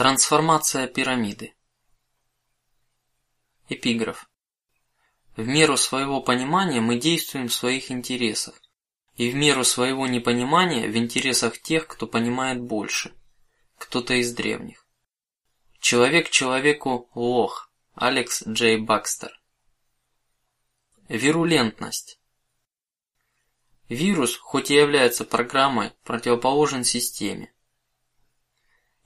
Трансформация пирамиды. Эпиграф. В меру своего понимания мы действуем в своих интересах, и в меру своего непонимания в интересах тех, кто понимает больше. Кто-то из древних. Человек человеку лох. Алекс Джей Бакстер. Вирулентность. Вирус, хоть и является программой, противоположен системе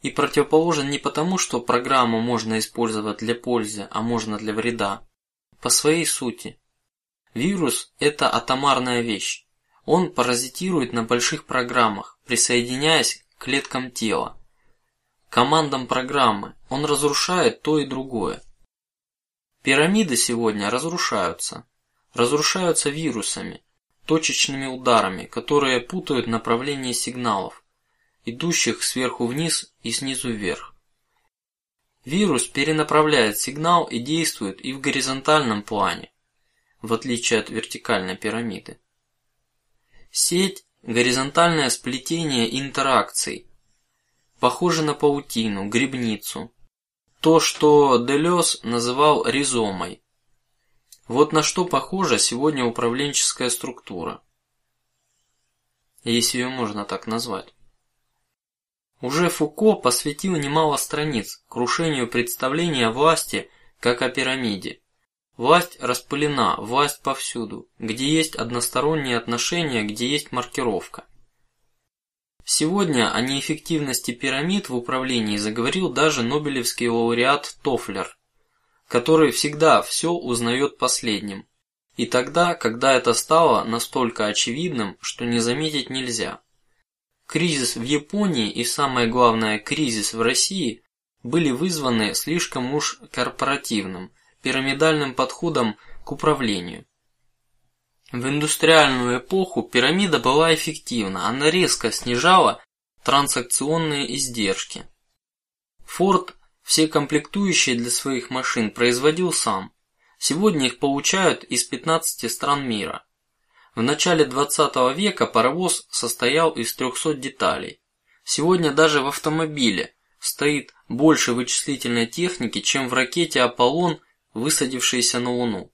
и противоположен не потому, что программу можно использовать для пользы, а можно для вреда. По своей сути, вирус – это атомарная вещь. Он паразитирует на больших программах, присоединяясь к клеткам тела, командам программы. Он разрушает то и другое. Пирамиды сегодня разрушаются, разрушаются вирусами, точечными ударами, которые путают направление сигналов идущих сверху вниз и снизу вверх. Вирус перенаправляет сигнал и действует и в горизонтальном плане, в отличие от вертикальной пирамиды. Сеть – горизонтальное сплетение интеракций, похоже на паутину, грибницу, то, что Делес называл ризомой. Вот на что похожа сегодня управленческая структура, если ее можно так назвать. Уже Фуко посвятил немало страниц крушению представления власти как о пирамиде. Власть распылена, власть повсюду, где есть односторонние отношения, где есть маркировка. Сегодня о неэффективности пирамид в управлении заговорил даже Нобелевский лауреат Тофлер, который всегда все узнает последним, и тогда, когда это стало настолько очевидным, что не заметить нельзя. Кризис в Японии и самое главное кризис в России были вызваны слишком уж корпоративным, пирамидальным подходом к управлению. В индустриальную эпоху пирамида была эффективна, она резко снижала транзакционные издержки. Форд все комплектующие для своих машин производил сам. Сегодня их получают из 15 стран мира. В начале 20 века паровоз состоял из 300 деталей. Сегодня даже в автомобиле стоит больше вычислительной техники, чем в ракете Аполлон, высадившейся на Луну.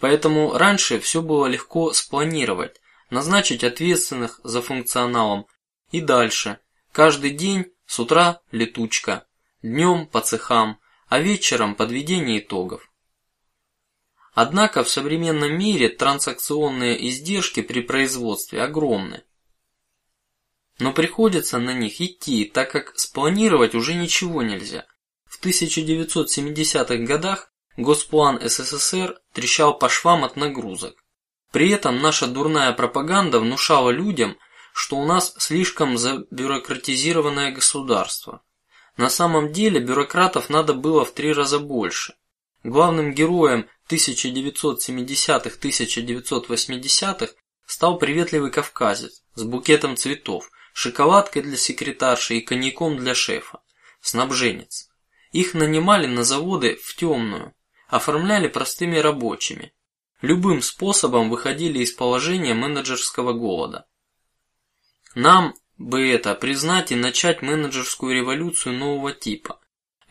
Поэтому раньше все было легко спланировать, назначить ответственных за функционалом и дальше. Каждый день с утра летучка, днем по цехам, а вечером подведение итогов. Однако в современном мире транзакционные издержки при производстве огромны. Но приходится на них идти, так как спланировать уже ничего нельзя. В 1970-х годах Госплан СССР трещал по швам от нагрузок. При этом наша дурная пропаганда внушала людям, что у нас слишком забюрократизированное государство. На самом деле бюрократов надо было в три раза больше. Главным героем 1970-1980-х стал приветливый кавказец с букетом цветов, шоколадкой для секретарши и коньяком для шефа, снабженец. Их нанимали на заводы в темную, оформляли простыми рабочими, любым способом выходили из положения менеджерского голода. Нам бы это признать и начать менеджерскую революцию нового типа.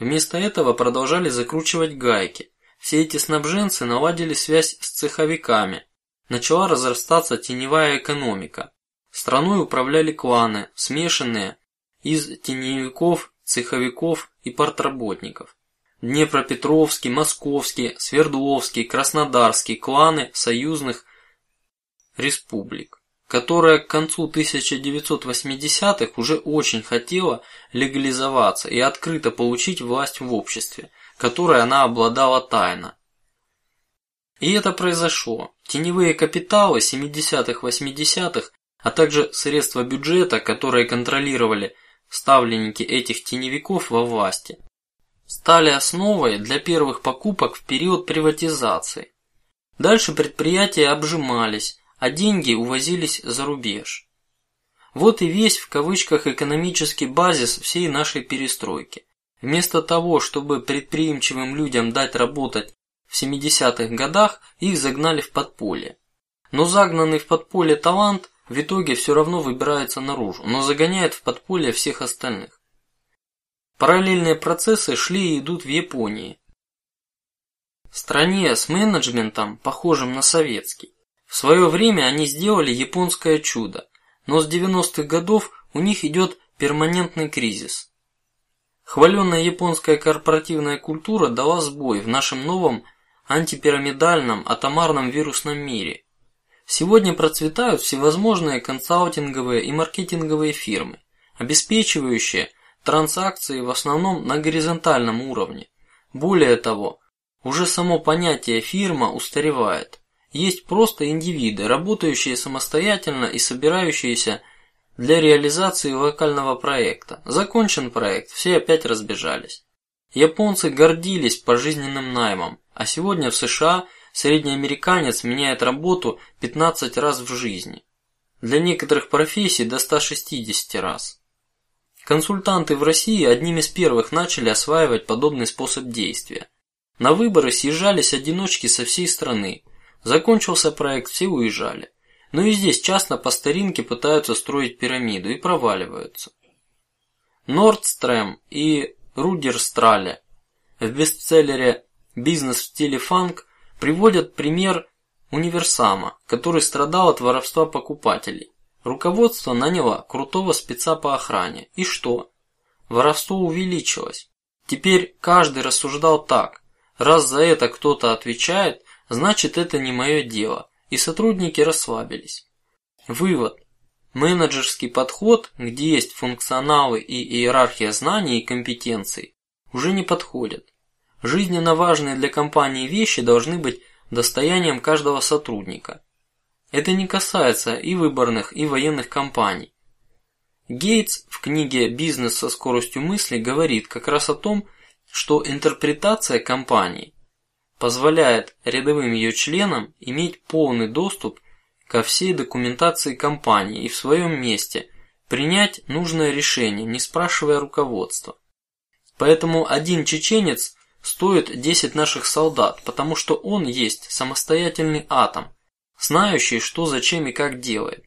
Вместо этого продолжали закручивать гайки, все эти снабженцы наладили связь с цеховиками. Начала разрастаться теневая экономика. Страной управляли кланы, смешанные из теневиков, цеховиков и портработников. Днепропетровский, Московский, Свердловский, Краснодарский кланы союзных республик, которая к концу 1980-х уже очень хотела легализоваться и открыто получить власть в обществе, которой она обладала тайно. И это произошло. Теневые капиталы 70-х, 80-х, а также средства бюджета, которые контролировали ставленники этих теневиков во власти, стали основой для первых покупок в период приватизации. Дальше предприятия обжимались, а деньги увозились за рубеж. Вот и весь в кавычках экономический базис всей нашей перестройки. Вместо того, чтобы предприимчивым людям дать работать в 70-х годах, их загнали в подполье. Но загнанный в подполье талант в итоге все равно выбирается наружу, но загоняет в подполье всех остальных. Параллельные процессы шли и идут в Японии. Стране с менеджментом, похожим на советский. В свое время они сделали японское чудо, но с 90-х годов у них идет перманентный кризис. Хваленная японская корпоративная культура дала сбой в нашем новом антипирамидальном атомарном вирусном мире. Сегодня процветают всевозможные консалтинговые и маркетинговые фирмы, обеспечивающие транзакции в основном на горизонтальном уровне. Более того, уже само понятие фирма устаревает. Есть просто индивиды, работающие самостоятельно и собирающиеся для реализации локального проекта. Закончен проект, все опять разбежались. Японцы гордились пожизненным наймом, а сегодня в США средний американец меняет работу 15 раз в жизни. Для некоторых профессий до 160 раз. Консультанты в России одними из первых начали осваивать подобный способ действия. На выборы съезжались одиночки со всей страны. Закончился проект, все уезжали. Но и здесь часто по старинке пытаются строить пирамиду и проваливаются. Нордстрем и Рудерстрале в бестселлере "Бизнес в стиле фанк" приводят пример универсама, который страдал от воровства покупателей. Руководство наняло крутого спеца по охране. И что? Воровство увеличилось. Теперь каждый рассуждал так: раз за это кто-то отвечает, значит это не мое дело, и сотрудники расслабились. Вывод: менеджерский подход, где есть функционалы и иерархия знаний и компетенций, уже не подходит. Жизненно важные для компании вещи должны быть достоянием каждого сотрудника. Это не касается и выборных, и военных кампаний. Гейтс в книге "Бизнес со скоростью мысли" говорит как раз о том, что интерпретация компании позволяет рядовым ее членам иметь полный доступ ко всей документации компании и в своем месте принять нужное решение, не спрашивая руководства. Поэтому один чеченец стоит 10 наших солдат, потому что он есть самостоятельный атом, знающий, что, зачем и как делает.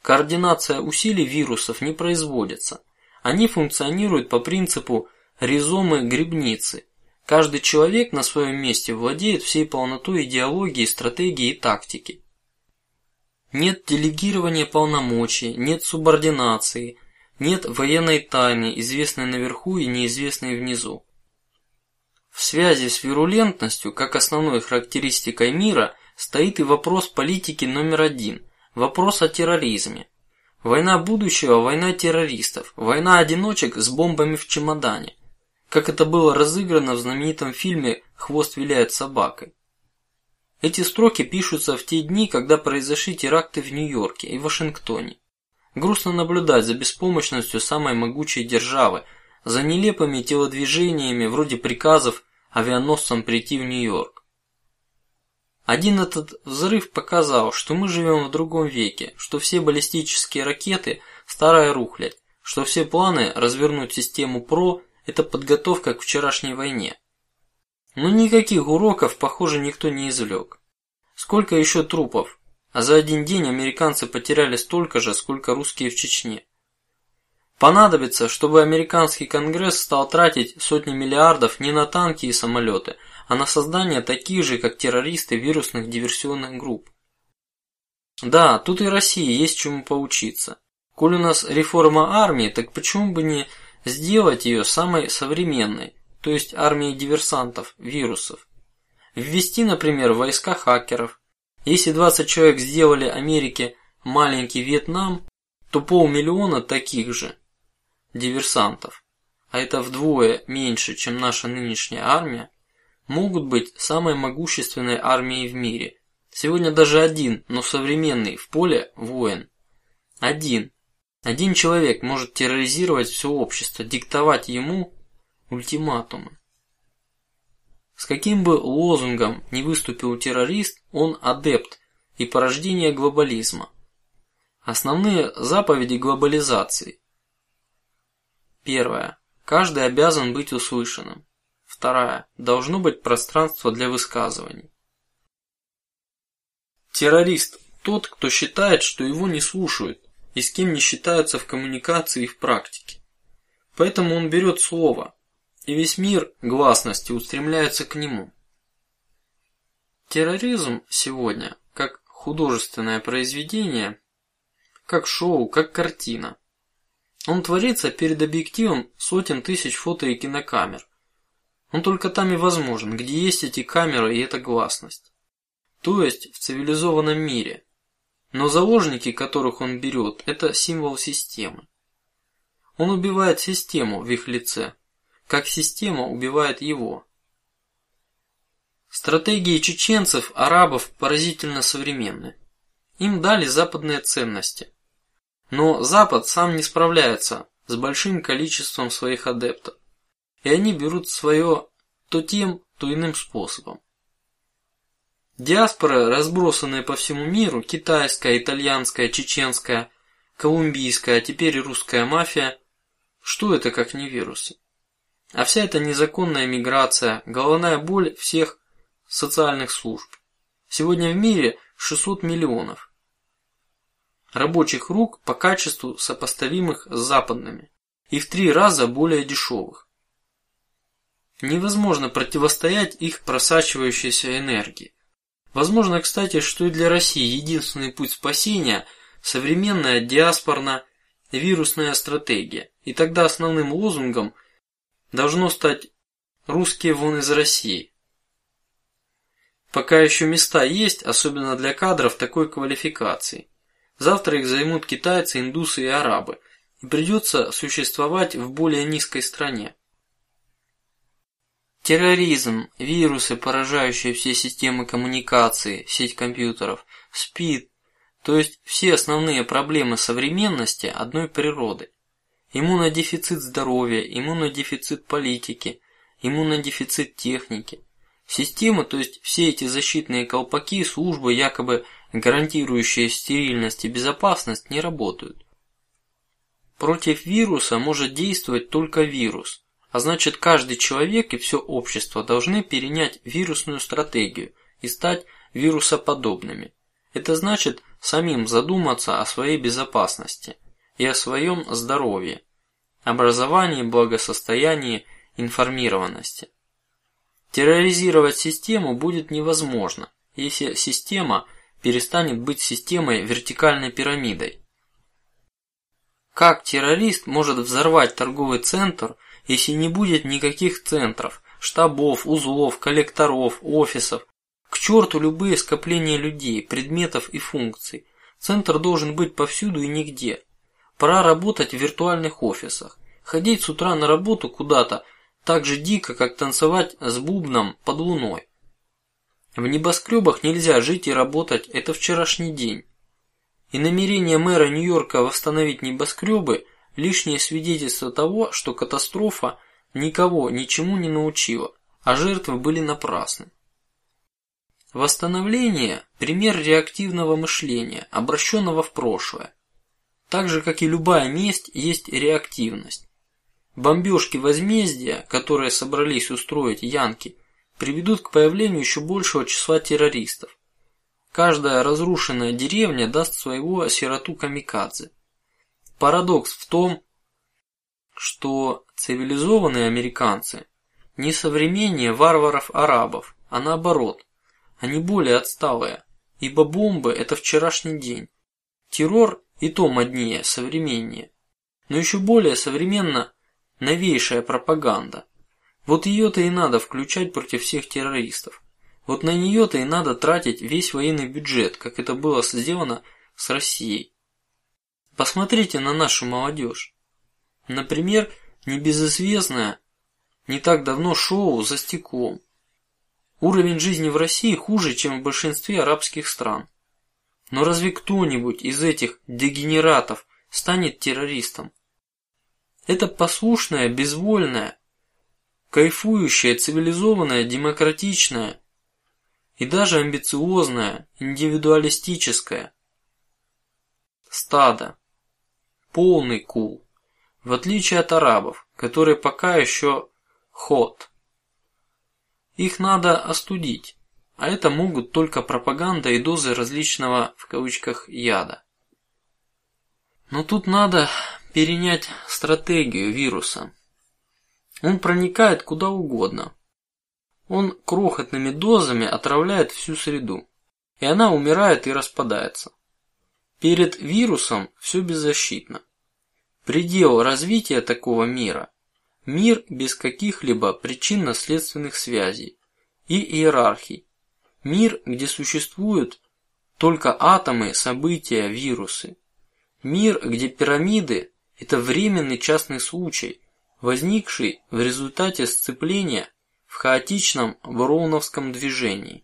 Координация усилий вирусов не производится. Они функционируют по принципу ризомы грибницы. Каждый человек на своем месте владеет всей полнотой идеологии, стратегии и тактики. Нет делегирования полномочий, нет субординации, нет военной тайны, известной наверху и неизвестной внизу. В связи с вирулентностью, как основной характеристикой мира, стоит и вопрос политики номер один – вопрос о терроризме. Война будущего, война террористов, война одиночек с бомбами в чемодане, как это было разыграно в знаменитом фильме "Хвост виляет собакой". Эти строки пишутся в те дни, когда произошли теракты в Нью-Йорке и Вашингтоне. Грустно наблюдать за беспомощностью самой могучей державы, за нелепыми телодвижениями вроде приказов авианосцам прийти в Нью-Йорк. Один этот взрыв показал, что мы живем в другом веке, что все баллистические ракеты старая рухлядь, что все планы развернуть систему ПРО – это подготовка к вчерашней войне. Но никаких уроков, похоже, никто не извлек. Сколько еще трупов? А за один день американцы потеряли столько же, сколько русские в Чечне. Понадобится, чтобы американский Конгресс стал тратить сотни миллиардов не на танки и самолеты, а на создание таких же, как террористы, вирусных диверсионных групп. Да, тут и России есть чему поучиться. Коль у нас реформа армии, так почему бы не сделать ее самой современной, то есть армией диверсантов, вирусов? Ввести, например, войска хакеров. Если 20 человек сделали Америке маленький Вьетнам, то полмиллиона таких же диверсантов, а это вдвое меньше, чем наша нынешняя армия, могут быть самой могущественной армией в мире. Сегодня даже один, но современный в поле воин. Один, один человек может терроризировать все общество, диктовать ему ультиматумы. С каким бы лозунгом не выступил террорист, он адепт и порождение глобализма. Основные заповеди глобализации. Первое. Каждый обязан быть услышанным. Вторая. Должно быть пространство для высказываний. Террорист тот, кто считает, что его не слушают и с кем не считаются в коммуникации и в практике. Поэтому он берет слово, и весь мир гласности устремляется к нему. Терроризм сегодня, как художественное произведение, как шоу, как картина, он творится перед объективом сотен тысяч фото и кинокамер. Он только там и возможен, где есть эти камеры и эта гласность, то есть в цивилизованном мире. Но заложники, которых он берет, это символ системы. Он убивает систему в их лице, как система убивает его. Стратегии чеченцев, арабов поразительно современны. Им дали западные ценности, но Запад сам не справляется с большим количеством своих адептов, и они берут свое то тем, то иным способом. Диаспоры, разбросанные по всему миру, китайская, итальянская, чеченская, колумбийская, а теперь и русская мафия, что это как не вирусы? А вся эта незаконная миграция, головная боль всех социальных служб. Сегодня в мире 600 миллионов рабочих рук по качеству сопоставимых с западными и в три раза более дешевых. Невозможно противостоять их просачивающейся энергии. Возможно, кстати, что и для России единственный путь спасения современная диаспорно-вирусная стратегия, и тогда основным лозунгом должно стать русские вон из России. Пока еще места есть, особенно для кадров такой квалификации. Завтра их займут китайцы, индусы и арабы, и придется существовать в более низкой стране. Терроризм, вирусы, поражающие все системы коммуникации, сеть компьютеров, СПИД, то есть все основные проблемы современности одной природы. Иммунодефицит здоровья, иммунодефицит политики, иммунодефицит техники. Системы, то есть все эти защитные колпаки, службы, якобы гарантирующие стерильность и безопасность, не работают. Против вируса может действовать только вирус, а значит каждый человек и все общество должны перенять вирусную стратегию и стать вирусоподобными. Это значит самим задуматься о своей безопасности и о своем здоровье, образовании, благосостоянии, информированности. Терроризировать систему будет невозможно, если система перестанет быть системой вертикальной пирамидой. Как террорист может взорвать торговый центр, если не будет никаких центров, штабов, узлов, коллекторов, офисов? К черту любые скопления людей, предметов и функций. Центр должен быть повсюду и нигде. Пора работать в виртуальных офисах. Ходить с утра на работу куда-то так же дико, как танцевать с бубном под луной. В небоскребах нельзя жить и работать. Это вчерашний день. И намерение мэра Нью-Йорка восстановить небоскребы – лишнее свидетельство того, что катастрофа никого ничему не научила, а жертвы были напрасны. Восстановление – пример реактивного мышления, обращенного в прошлое. Так же, как и любая месть, есть реактивность. Бомбежки возмездия, которые собрались устроить янки, приведут к появлению еще большего числа террористов. Каждая разрушенная деревня даст своего сироту камикадзе. Парадокс в том, что цивилизованные американцы не современнее варваров арабов, а наоборот, они более отсталые, ибо бомбы – это вчерашний день. Террор и то моднее, современнее, но еще более современно новейшая пропаганда. Вот ее-то и надо включать против всех террористов. Вот на нее-то и надо тратить весь военный бюджет, как это было сделано с Россией. Посмотрите на нашу молодежь. Например, небезызвестное не так давно шоу за стеклом. Уровень жизни в России хуже, чем в большинстве арабских стран. Но разве кто-нибудь из этих дегенератов станет террористом? Это послушная, безвольная, кайфующая, цивилизованная, демократичная и даже амбициозная, индивидуалистическая стадо, полный кул, в отличие от арабов, которые пока еще ход. Их надо остудить. А это могут только пропаганда и дозы различного в кавычках яда. Но тут надо перенять стратегию вируса. Он проникает куда угодно. Он крохотными дозами отравляет всю среду, и она умирает и распадается. Перед вирусом все беззащитно. Предел развития такого мира – мир без каких-либо причинно-следственных связей и иерархий, мир, где существуют только атомы, события, вирусы, мир, где пирамиды – это временный частный случай, возникший в результате сцепления в хаотичном Вороновском движении.